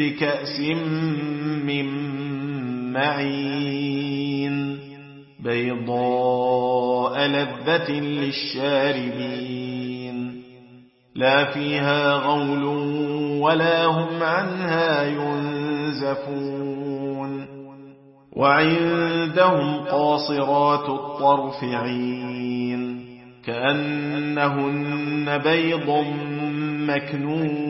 بكأس من معين بيضاء لذة للشاربين لا فيها غول ولا هم عنها ينزفون وعندهم قاصرات الطرف عين كأنهن بيض مكنون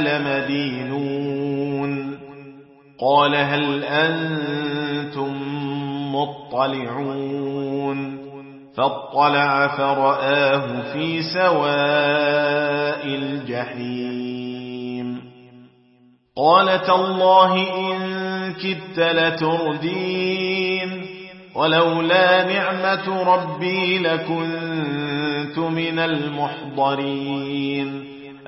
لمدينون. قال هل أنتم مطلعون. فاطلع فرآه في سواء الجحيم. قال تالله إن كدت لتردين. ولولا نعمة ربي لكنت من المحضرين.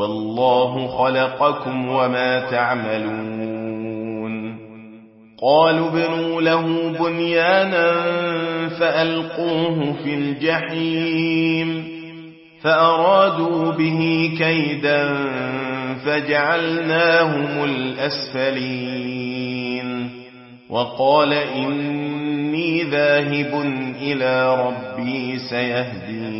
والله خلقكم وما تعملون. قالوا ابنوا له بنيانا فألقوه في الجحيم. فأرادوا به كيدا فجعلناهم الأسفلين. وقال إني ذاهب إلى ربي سيهدين.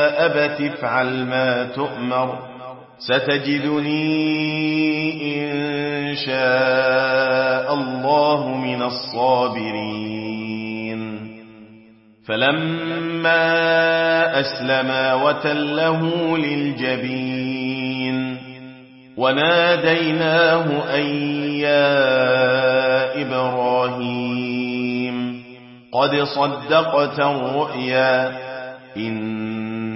أبت افعل ما تؤمر ستجدني إن شاء الله من الصابرين. فلما أسلما وتله للجبين وناديناه أن يا إبراهيم قد صدقت الرؤيا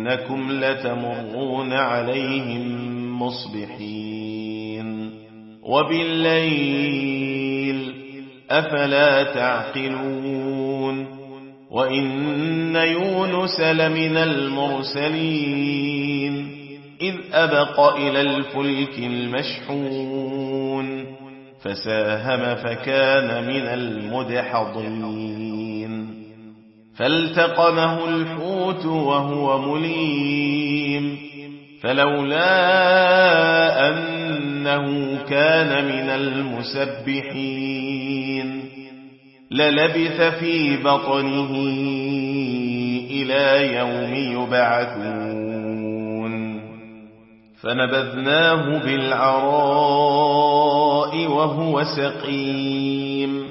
وإنكم لتمرون عليهم مصبحين. وبالليل أفلا تعقلون. وإن يونس لمن المرسلين. إذ أبق إلى الفلك المشحون. فساهم فكان من المدحضين. فالتقمه الحوت وهو مليم فلولا أنه كان من المسبحين للبث في بطنه إلى يوم يبعثون فنبذناه بالعراء وهو سقيم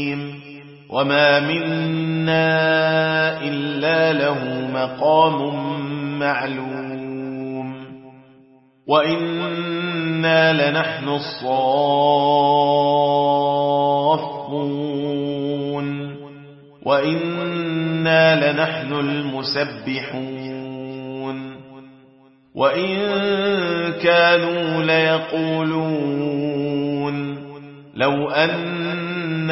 وما منا إلا له مقام معلوم وإنا لنحن الصافون وإنا لنحن المسبحون وإن كانوا ليقولون لو أن